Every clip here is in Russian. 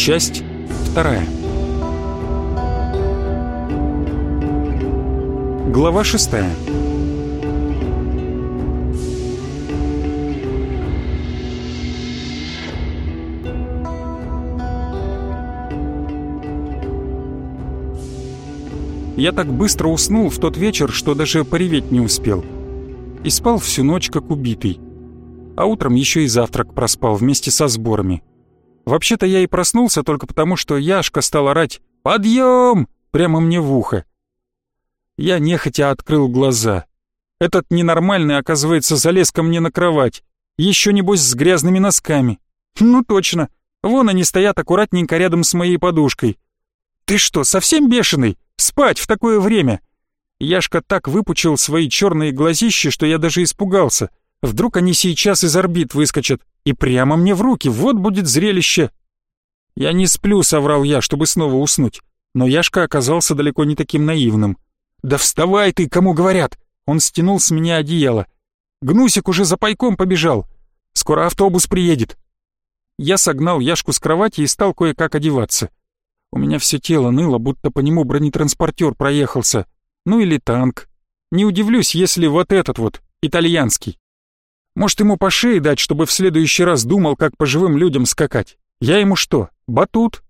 Часть вторая. Глава шестая. Я так быстро уснул в тот вечер, что даже пореветь не успел. И спал всю ночь как убитый. А утром еще и завтрак проспал вместе со сборами. Вообще-то я и проснулся только потому, что Яшка стал орать «Подъем!» прямо мне в ухо. Я нехотя открыл глаза. Этот ненормальный, оказывается, залез ко мне на кровать. Еще небось с грязными носками. Ну точно, вон они стоят аккуратненько рядом с моей подушкой. «Ты что, совсем бешеный? Спать в такое время!» Яшка так выпучил свои черные глазища, что я даже испугался. Вдруг они сейчас из орбит выскочат и прямо мне в руки, вот будет зрелище. Я не сплю, соврал я, чтобы снова уснуть. Но Яшка оказался далеко не таким наивным. «Да вставай ты, кому говорят!» Он стянул с меня одеяло. «Гнусик уже за пайком побежал. Скоро автобус приедет». Я согнал Яшку с кровати и стал кое-как одеваться. У меня все тело ныло, будто по нему бронетранспортер проехался. Ну или танк. Не удивлюсь, если вот этот вот, итальянский. Может, ему по шее дать, чтобы в следующий раз думал, как по живым людям скакать. Я ему что, батут?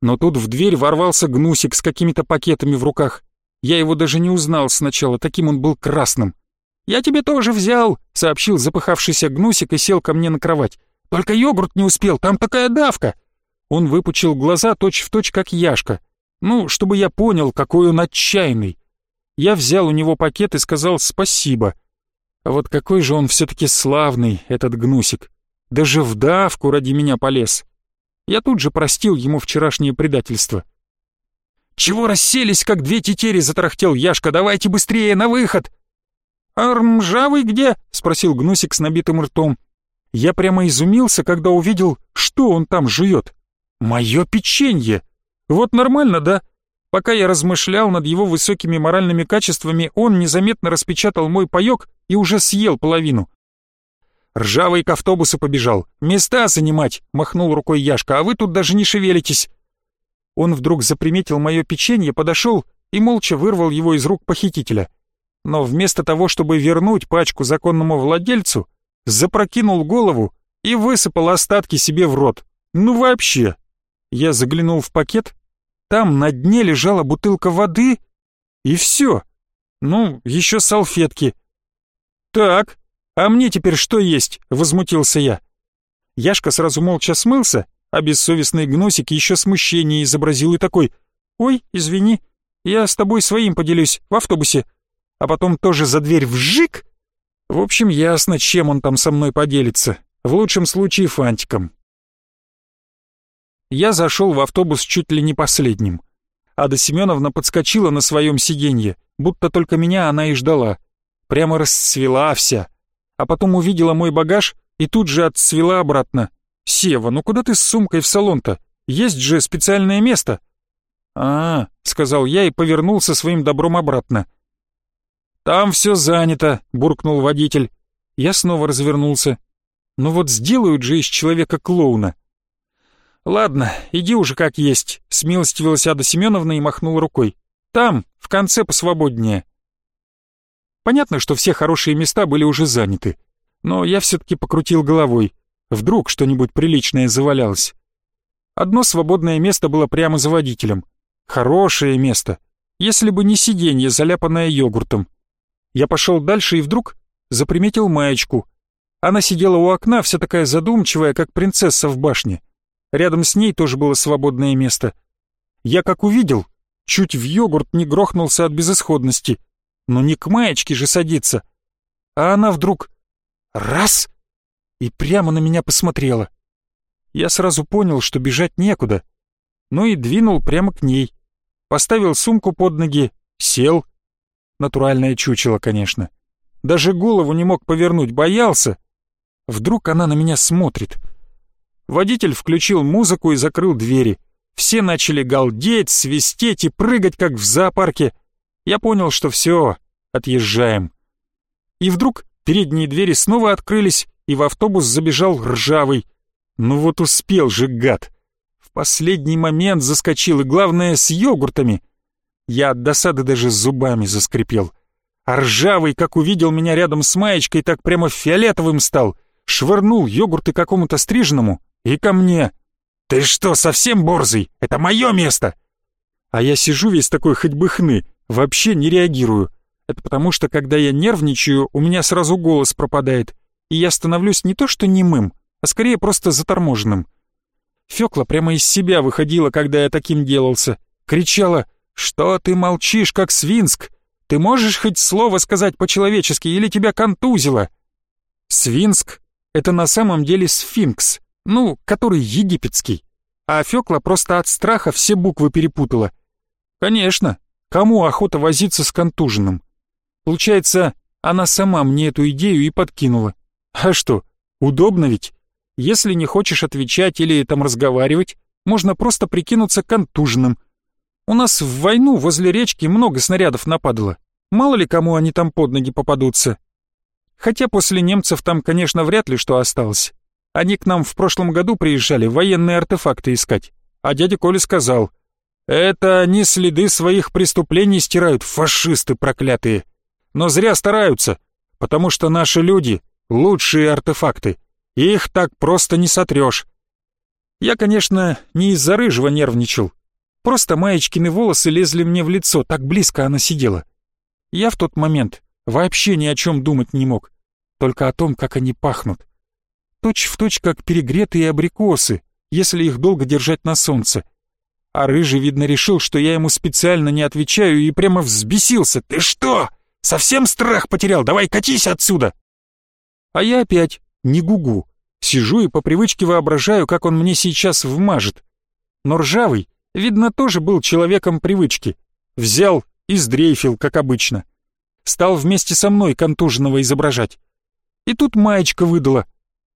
Но тут в дверь ворвался гнусик с какими-то пакетами в руках. Я его даже не узнал сначала, таким он был красным. «Я тебе тоже взял», — сообщил запыхавшийся гнусик и сел ко мне на кровать. «Только йогурт не успел, там такая давка». Он выпучил глаза точь-в-точь, точь, как Яшка. Ну, чтобы я понял, какой он отчаянный. Я взял у него пакет и сказал спасибо. А вот какой же он все-таки славный, этот гнусик. Даже в давку ради меня полез. Я тут же простил ему вчерашнее предательство. «Чего расселись, как две тетери?» — затарахтел Яшка. «Давайте быстрее, на выход!» «А ржавый где?» — спросил Гнусик с набитым ртом. Я прямо изумился, когда увидел, что он там жует. Мое печенье! Вот нормально, да? Пока я размышлял над его высокими моральными качествами, он незаметно распечатал мой паёк и уже съел половину. «Ржавый к автобусу побежал. Места занимать!» — махнул рукой Яшка. «А вы тут даже не шевелитесь!» Он вдруг заприметил мое печенье, подошел и молча вырвал его из рук похитителя. Но вместо того, чтобы вернуть пачку законному владельцу, запрокинул голову и высыпал остатки себе в рот. Ну вообще! Я заглянул в пакет, там на дне лежала бутылка воды, и все. Ну, еще салфетки. «Так, а мне теперь что есть?» — возмутился я. Яшка сразу молча смылся, а бессовестный гносик еще смущение изобразил и такой «Ой, извини, я с тобой своим поделюсь в автобусе», а потом тоже за дверь вжик. В общем, ясно, чем он там со мной поделится. В лучшем случае фантиком. Я зашел в автобус чуть ли не последним. Ада Семеновна подскочила на своем сиденье, будто только меня она и ждала. Прямо расцвела вся. А потом увидела мой багаж и тут же отцвела обратно. «Сева, ну куда ты с сумкой в салон-то? Есть же специальное место!» «А, -а — сказал я и повернулся своим добром обратно. «Там все занято», — буркнул водитель. Я снова развернулся. «Ну вот сделают же из человека клоуна. «Ладно, иди уже как есть», — смилостивилась Ада Семеновна и махнула рукой. «Там, в конце посвободнее». Понятно, что все хорошие места были уже заняты, но я все-таки покрутил головой. Вдруг что-нибудь приличное завалялось. Одно свободное место было прямо за водителем. Хорошее место, если бы не сиденье, заляпанное йогуртом. Я пошел дальше и вдруг заприметил маечку. Она сидела у окна, вся такая задумчивая, как принцесса в башне. Рядом с ней тоже было свободное место. Я как увидел, чуть в йогурт не грохнулся от безысходности. Но не к маечке же садиться. А она вдруг раз и прямо на меня посмотрела. Я сразу понял, что бежать некуда. Ну и двинул прямо к ней. Поставил сумку под ноги, сел. Натуральное чучело, конечно. Даже голову не мог повернуть, боялся. Вдруг она на меня смотрит — Водитель включил музыку и закрыл двери. Все начали галдеть, свистеть и прыгать, как в зоопарке. Я понял, что все, отъезжаем. И вдруг передние двери снова открылись, и в автобус забежал ржавый. Ну вот успел же, гад. В последний момент заскочил, и главное, с йогуртами. Я от досады даже зубами заскрипел. А ржавый, как увидел меня рядом с маечкой, так прямо фиолетовым стал. Швырнул йогурты какому-то стриженому и ко мне. «Ты что, совсем борзый? Это мое место!» А я сижу весь такой хоть бы хны, вообще не реагирую. Это потому что, когда я нервничаю, у меня сразу голос пропадает, и я становлюсь не то что немым, а скорее просто заторможенным. Фёкла прямо из себя выходила, когда я таким делался. Кричала «Что ты молчишь, как свинск? Ты можешь хоть слово сказать по-человечески или тебя контузило?» Свинск — это на самом деле сфинкс, ну, который египетский. А Фёкла просто от страха все буквы перепутала. Конечно, кому охота возиться с контуженным? Получается, она сама мне эту идею и подкинула. А что, удобно ведь? Если не хочешь отвечать или там разговаривать, можно просто прикинуться контуженным. У нас в войну возле речки много снарядов нападало. Мало ли кому они там под ноги попадутся. Хотя после немцев там, конечно, вряд ли что осталось. Они к нам в прошлом году приезжали военные артефакты искать. А дядя Коля сказал, «Это они следы своих преступлений стирают, фашисты проклятые. Но зря стараются, потому что наши люди — лучшие артефакты. Их так просто не сотрешь. Я, конечно, не из-за рыжего нервничал. Просто маечкины волосы лезли мне в лицо, так близко она сидела. Я в тот момент вообще ни о чем думать не мог, только о том, как они пахнут. Точь в точь, как перегретые абрикосы, если их долго держать на солнце. А рыжий, видно, решил, что я ему специально не отвечаю и прямо взбесился. «Ты что? Совсем страх потерял? Давай катись отсюда!» А я опять не гугу. Сижу и по привычке воображаю, как он мне сейчас вмажет. Но ржавый, видно, тоже был человеком привычки. Взял и сдрейфил, как обычно. Стал вместе со мной контуженного изображать. И тут маечка выдала.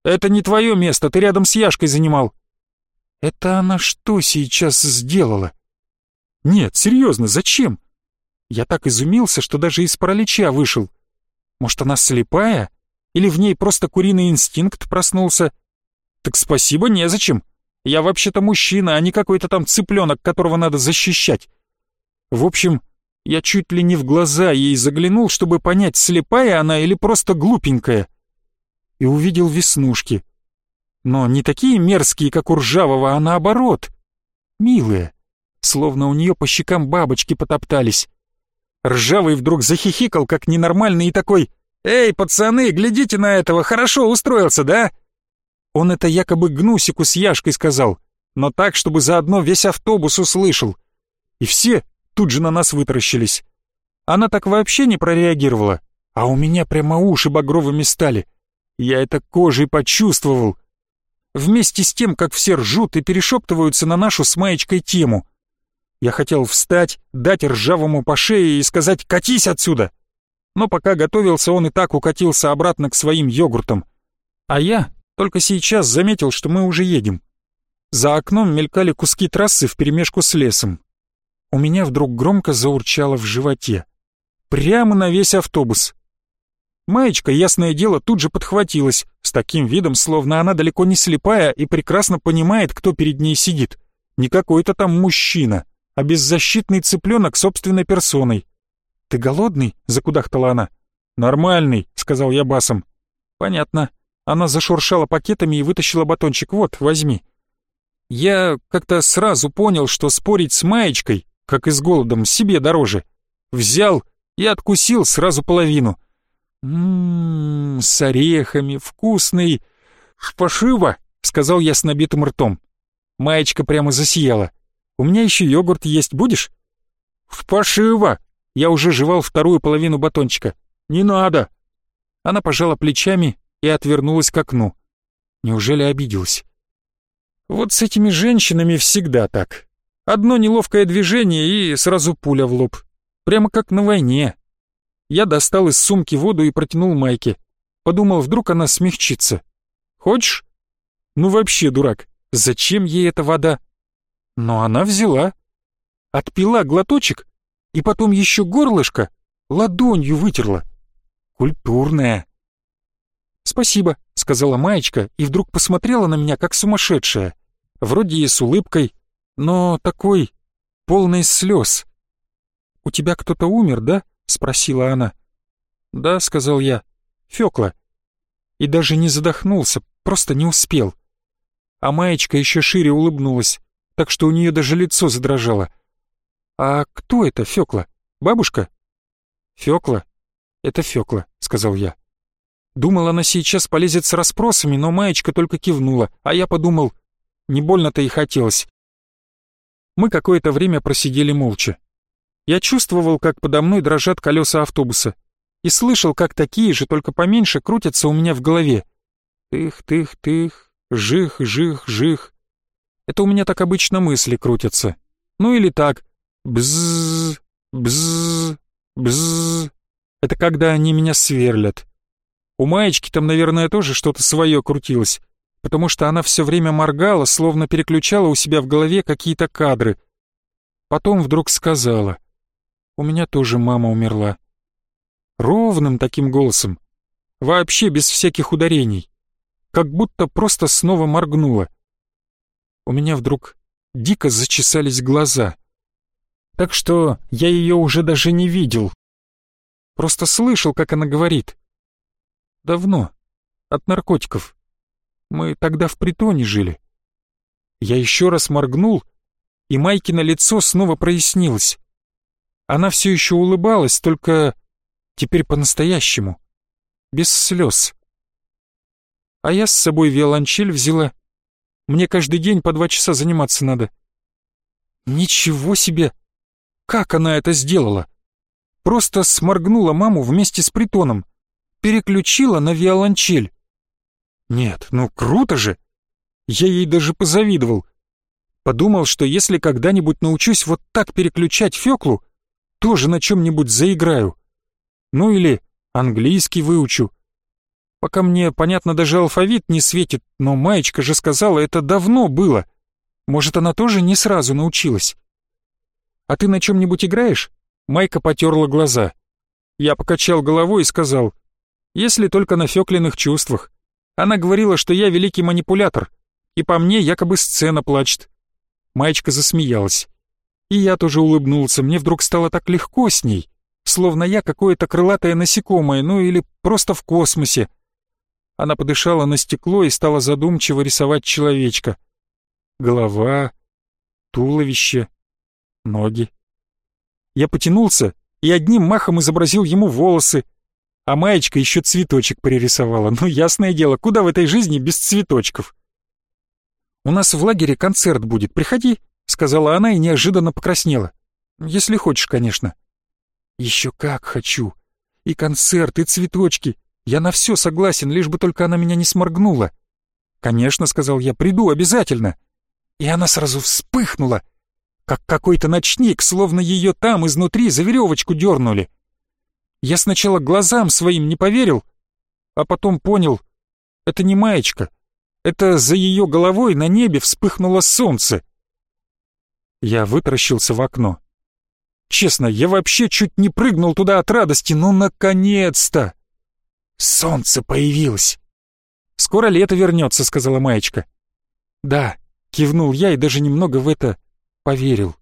«Это не твое место, ты рядом с Яшкой занимал». «Это она что сейчас сделала?» «Нет, серьезно, зачем?» Я так изумился, что даже из паралича вышел. Может, она слепая? Или в ней просто куриный инстинкт проснулся? Так спасибо, незачем. Я вообще-то мужчина, а не какой-то там цыпленок, которого надо защищать. В общем, я чуть ли не в глаза ей заглянул, чтобы понять, слепая она или просто глупенькая. И увидел веснушки. Но не такие мерзкие, как у ржавого, а наоборот. Милые. Словно у нее по щекам бабочки потоптались. Ржавый вдруг захихикал, как ненормальный, и такой «Эй, пацаны, глядите на этого, хорошо устроился, да?» Он это якобы Гнусику с Яшкой сказал, но так, чтобы заодно весь автобус услышал. И все тут же на нас вытаращились. Она так вообще не прореагировала, а у меня прямо уши багровыми стали. Я это кожей почувствовал. Вместе с тем, как все ржут и перешептываются на нашу с Маечкой тему. Я хотел встать, дать ржавому по шее и сказать «катись отсюда!» но пока готовился, он и так укатился обратно к своим йогуртам. А я только сейчас заметил, что мы уже едем. За окном мелькали куски трассы вперемешку с лесом. У меня вдруг громко заурчало в животе. Прямо на весь автобус. Маечка, ясное дело, тут же подхватилась, с таким видом, словно она далеко не слепая и прекрасно понимает, кто перед ней сидит. Не какой-то там мужчина, а беззащитный цыпленок собственной персоной. «Ты голодный?» — закудахтала она. «Нормальный», — сказал я басом. «Понятно». Она зашуршала пакетами и вытащила батончик. «Вот, возьми». Я как-то сразу понял, что спорить с Маечкой, как и с голодом, себе дороже. Взял и откусил сразу половину. «Ммм, с орехами, вкусный». «Спасибо», — сказал я с набитым ртом. Маечка прямо засияла. «У меня еще йогурт есть, будешь?» «Спасибо», я уже жевал вторую половину батончика. «Не надо!» Она пожала плечами и отвернулась к окну. Неужели обиделась? Вот с этими женщинами всегда так. Одно неловкое движение и сразу пуля в лоб. Прямо как на войне. Я достал из сумки воду и протянул Майке. Подумал, вдруг она смягчится. «Хочешь?» «Ну вообще, дурак, зачем ей эта вода?» Но она взяла. Отпила глоточек и потом еще горлышко ладонью вытерла. Культурная. «Спасибо», — сказала Маечка и вдруг посмотрела на меня как сумасшедшая. Вроде и с улыбкой, но такой, полный слез. «У тебя кто-то умер, да?» — спросила она. «Да», — сказал я, — «Фёкла». И даже не задохнулся, просто не успел. А маечка еще шире улыбнулась, так что у нее даже лицо задрожало. «А кто это, Фёкла? Бабушка?» «Фёкла? Это Фёкла», — сказал я. Думал, она сейчас полезет с расспросами, но маечка только кивнула, а я подумал, не больно-то и хотелось. Мы какое-то время просидели молча. Я чувствовал, как подо мной дрожат колеса автобуса, и слышал, как такие же, только поменьше, крутятся у меня в голове. Тых-тых-тых, жих-жих-жих. Это у меня так обычно мысли крутятся. Ну или так. Бзз, бзз, бзз. Это когда они меня сверлят. У Маечки там, наверное, тоже что-то свое крутилось, потому что она все время моргала, словно переключала у себя в голове какие-то кадры. Потом вдруг сказала, «У меня тоже мама умерла». Ровным таким голосом, вообще без всяких ударений, как будто просто снова моргнула. У меня вдруг дико зачесались глаза. Так что я ее уже даже не видел. Просто слышал, как она говорит. Давно. От наркотиков. Мы тогда в притоне жили. Я еще раз моргнул, и Майкино лицо снова прояснилось. Она все еще улыбалась, только теперь по-настоящему. Без слез. А я с собой виолончель взяла. Мне каждый день по два часа заниматься надо. Ничего себе! Как она это сделала? Просто сморгнула маму вместе с притоном переключила на виолончель. Нет, ну круто же! Я ей даже позавидовал. Подумал, что если когда-нибудь научусь вот так переключать Феклу, тоже на чем-нибудь заиграю. Ну или английский выучу. Пока мне, понятно, даже алфавит не светит, но Маечка же сказала, это давно было. Может, она тоже не сразу научилась. «А ты на чем-нибудь играешь?» Майка потерла глаза. Я покачал головой и сказал, если только на Фёклиных чувствах. Она говорила, что я великий манипулятор, и по мне якобы сцена плачет. Маечка засмеялась. И я тоже улыбнулся, мне вдруг стало так легко с ней, словно я какое-то крылатое насекомое, ну или просто в космосе. Она подышала на стекло и стала задумчиво рисовать человечка. Голова, туловище, ноги. Я потянулся и одним махом изобразил ему волосы, а маечка еще цветочек пририсовала. Ну, ясное дело, куда в этой жизни без цветочков? «У нас в лагере концерт будет, приходи», — сказала она и неожиданно покраснела. «Если хочешь, конечно». «Еще как хочу. И концерт, и цветочки. Я на все согласен, лишь бы только она меня не сморгнула». «Конечно», — сказал я, — «приду обязательно». И она сразу вспыхнула, как какой-то ночник, словно ее там изнутри за веревочку дернули. Я сначала глазам своим не поверил, а потом понял, это не маечка, это за ее головой на небе вспыхнуло солнце. Я вытаращился в окно. Честно, я вообще чуть не прыгнул туда от радости, ну наконец-то! Солнце появилось! «Скоро лето вернется», — сказала Маечка. «Да», — кивнул я и даже немного в это поверил.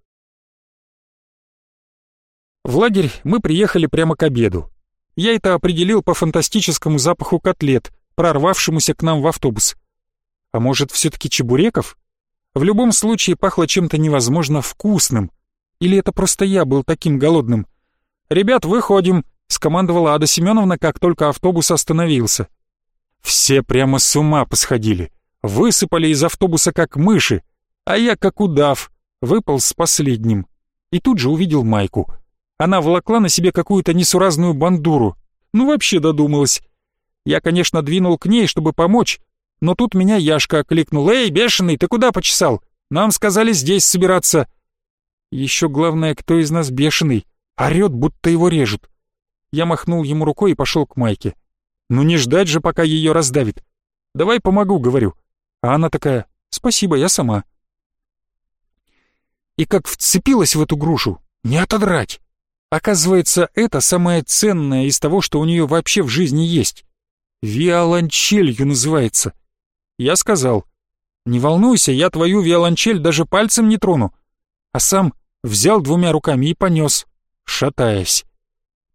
В лагерь мы приехали прямо к обеду. Я это определил по фантастическому запаху котлет, прорвавшемуся к нам в автобус. А может, все-таки чебуреков? В любом случае пахло чем-то невозможно вкусным. Или это просто я был таким голодным? «Ребят, выходим!» — скомандовала Ада Семеновна, как только автобус остановился. Все прямо с ума посходили. Высыпали из автобуса как мыши, а я как удав, выпал с последним. И тут же увидел Майку — она волокла на себе какую-то несуразную бандуру. Ну вообще додумалась. Я, конечно, двинул к ней, чтобы помочь, но тут меня Яшка окликнул. «Эй, бешеный, ты куда почесал? Нам сказали здесь собираться». Еще главное, кто из нас бешеный. Орет, будто его режут. Я махнул ему рукой и пошел к Майке. Ну не ждать же, пока ее раздавит. «Давай помогу», — говорю. А она такая, «Спасибо, я сама». И как вцепилась в эту грушу, не отодрать. Оказывается, это самое ценное из того, что у нее вообще в жизни есть. Виолончелью называется. Я сказал, Не волнуйся, я твою виолончель даже пальцем не трону. А сам взял двумя руками и понес, шатаясь.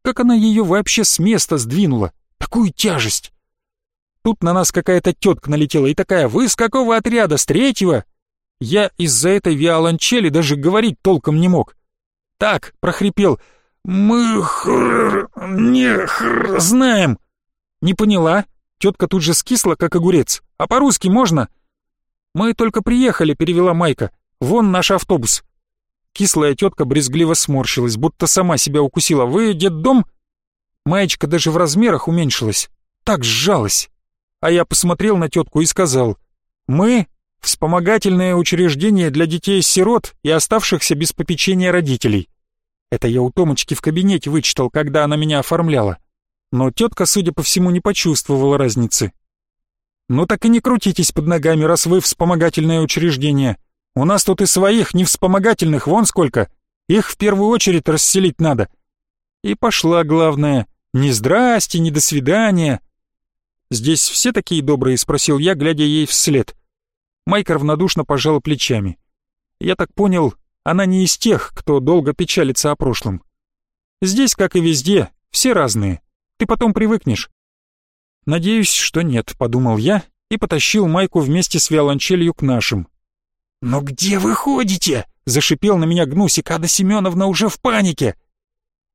Как она ее вообще с места сдвинула? Такую тяжесть! Тут на нас какая-то тетка налетела и такая, «Вы с какого отряда? С третьего?» Я из-за этой виолончели даже говорить толком не мог. Так, прохрипел, «Мы хр... не хр... знаем». «Не поняла?» Тетка тут же скисла, как огурец. «А по-русски можно?» «Мы только приехали», — перевела Майка. «Вон наш автобус». Кислая тетка брезгливо сморщилась, будто сама себя укусила. «Вы дом? Маечка даже в размерах уменьшилась. Так сжалась. А я посмотрел на тетку и сказал. «Мы — вспомогательное учреждение для детей-сирот и оставшихся без попечения родителей». Это я у Томочки в кабинете вычитал, когда она меня оформляла. Но тетка, судя по всему, не почувствовала разницы. «Ну так и не крутитесь под ногами, раз вы вспомогательное учреждение. У нас тут и своих, не вспомогательных, вон сколько. Их в первую очередь расселить надо». И пошла главное. «Ни здрасте, ни до свидания». «Здесь все такие добрые?» — спросил я, глядя ей вслед. Майка равнодушно пожала плечами. «Я так понял, она не из тех, кто долго печалится о прошлом. Здесь, как и везде, все разные. Ты потом привыкнешь». «Надеюсь, что нет», — подумал я и потащил Майку вместе с виолончелью к нашим. «Но где вы ходите?» — зашипел на меня Гнусик. «Ада Семеновна уже в панике!»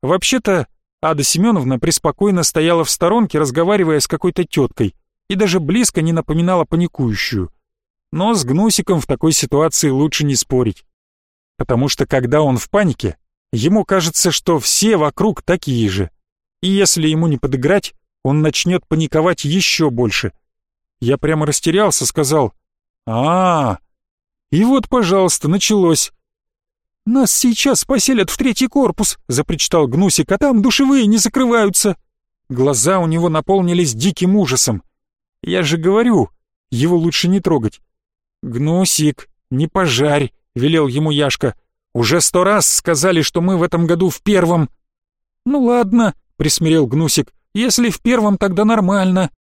Вообще-то, Ада Семеновна преспокойно стояла в сторонке, разговаривая с какой-то теткой, и даже близко не напоминала паникующую. Но с Гнусиком в такой ситуации лучше не спорить. Потому что когда он в панике, ему кажется, что все вокруг такие же. И если ему не подыграть, он начнет паниковать еще больше. Я прямо растерялся, сказал а, -а, -а. И вот, пожалуйста, началось. «Нас сейчас поселят в третий корпус», — запричитал Гнусик, «а там душевые не закрываются». Глаза у него наполнились диким ужасом. «Я же говорю, его лучше не трогать». «Гнусик, не пожарь», — велел ему Яшка. «Уже сто раз сказали, что мы в этом году в первом». «Ну ладно», — присмирел Гнусик, «если в первом, тогда нормально».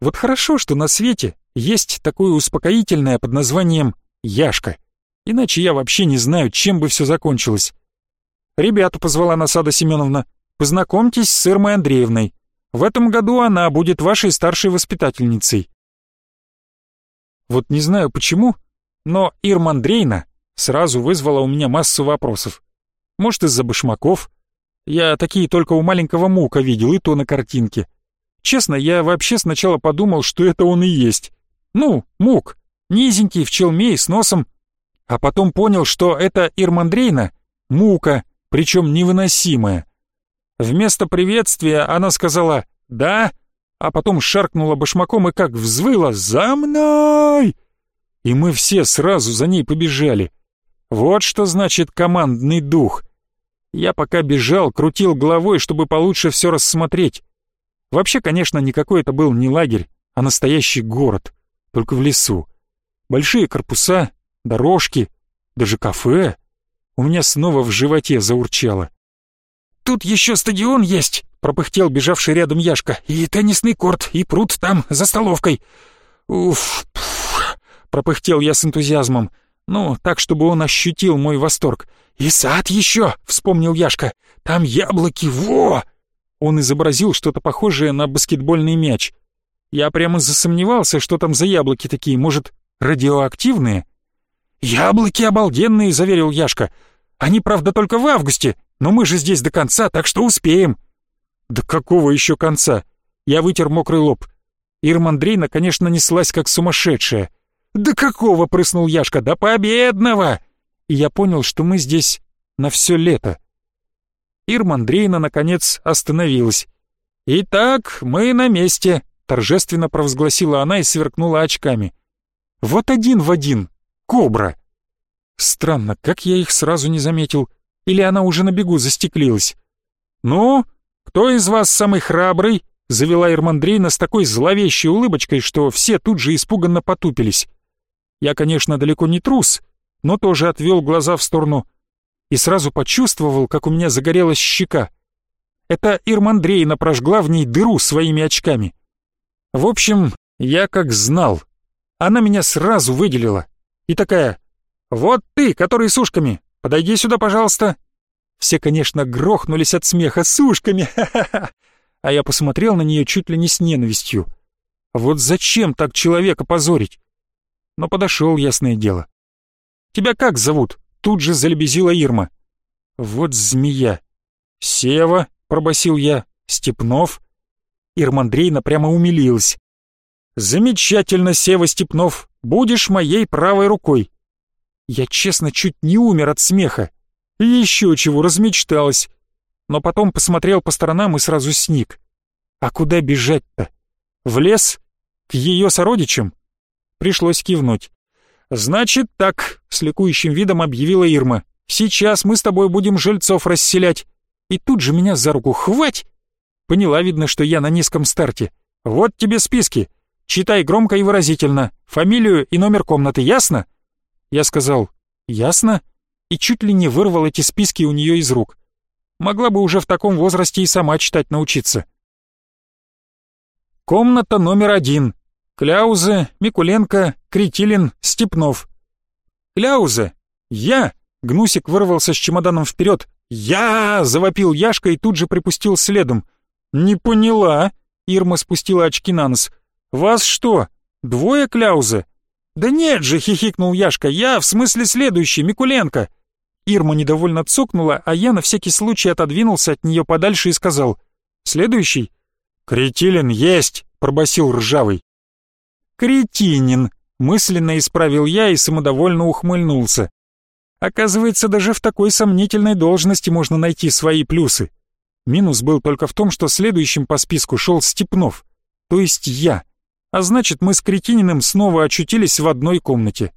Вот хорошо, что на свете есть такое успокоительное под названием «Яшка». Иначе я вообще не знаю, чем бы все закончилось. «Ребята», — позвала Насада Семеновна, — «познакомьтесь с Ирмой Андреевной. В этом году она будет вашей старшей воспитательницей». Вот не знаю почему, но Ирма Андреевна сразу вызвала у меня массу вопросов. Может, из-за башмаков. Я такие только у маленького Мука видел, и то на картинке. Честно, я вообще сначала подумал, что это он и есть. Ну, Мук, низенький, в челме и с носом, а потом понял, что это Ирмандрейна — мука, причем невыносимая. Вместо приветствия она сказала «да», а потом шаркнула башмаком и как взвыла «за мной!» И мы все сразу за ней побежали. Вот что значит командный дух. Я пока бежал, крутил головой, чтобы получше все рассмотреть. Вообще, конечно, никакой это был не лагерь, а настоящий город, только в лесу. Большие корпуса, дорожки, даже кафе. У меня снова в животе заурчало. «Тут еще стадион есть», — пропыхтел бежавший рядом Яшка. «И теннисный корт, и пруд там, за столовкой». «Уф, пропыхтел я с энтузиазмом. Ну, так, чтобы он ощутил мой восторг. «И сад еще!» — вспомнил Яшка. «Там яблоки, во!» Он изобразил что-то похожее на баскетбольный мяч. Я прямо засомневался, что там за яблоки такие, может, радиоактивные? «Яблоки обалденные», — заверил Яшка. «Они, правда, только в августе, но мы же здесь до конца, так что успеем». «Да какого еще конца?» Я вытер мокрый лоб. Ирма Андреевна, конечно, неслась как сумасшедшая. «Да какого?» — прыснул Яшка. «Да победного!» И я понял, что мы здесь на все лето. Ирма Андреевна, наконец, остановилась. «Итак, мы на месте», — торжественно провозгласила она и сверкнула очками. «Вот один в один, кобра!» Странно, как я их сразу не заметил. Или она уже на бегу застеклилась? «Ну, кто из вас самый храбрый?» — завела Ирмандрейна с такой зловещей улыбочкой, что все тут же испуганно потупились. Я, конечно, далеко не трус, но тоже отвел глаза в сторону и сразу почувствовал, как у меня загорелась щека. Это Ирмандрейна прожгла в ней дыру своими очками. В общем, я как знал, Она меня сразу выделила. И такая, «Вот ты, который с ушками, подойди сюда, пожалуйста». Все, конечно, грохнулись от смеха с ушками. А я посмотрел на нее чуть ли не с ненавистью. Вот зачем так человека позорить? Но подошел, ясное дело. «Тебя как зовут?» Тут же залебезила Ирма. «Вот змея!» «Сева», — пробасил я, — «Степнов». Ирма Андреевна прямо умилилась. «Замечательно, Сева Степнов, будешь моей правой рукой». Я, честно, чуть не умер от смеха. Еще чего, размечталась. Но потом посмотрел по сторонам и сразу сник. А куда бежать-то? В лес? К ее сородичам? Пришлось кивнуть. «Значит так», — с ликующим видом объявила Ирма. «Сейчас мы с тобой будем жильцов расселять». И тут же меня за руку «Хвать!» Поняла, видно, что я на низком старте. «Вот тебе списки. Читай громко и выразительно. Фамилию и номер комнаты, ясно?» Я сказал «Ясно?» и чуть ли не вырвал эти списки у нее из рук. Могла бы уже в таком возрасте и сама читать научиться. Комната номер один. Кляузе, Микуленко, Критилин, Степнов. Кляузе! Я! Гнусик вырвался с чемоданом вперед. «Я!» — завопил Яшка и тут же припустил следом. «Не поняла!» — Ирма спустила очки на нос. «Вас что, двое Кляузы?» «Да нет же!» — хихикнул Яшка. «Я, в смысле следующий, Микуленко!» Ирма недовольно цокнула, а я на всякий случай отодвинулся от нее подальше и сказал. «Следующий?» «Кретилин есть!» — пробасил ржавый. «Кретинин!» — мысленно исправил я и самодовольно ухмыльнулся. Оказывается, даже в такой сомнительной должности можно найти свои плюсы. Минус был только в том, что следующим по списку шел Степнов, то есть я. А значит, мы с Кретининым снова очутились в одной комнате.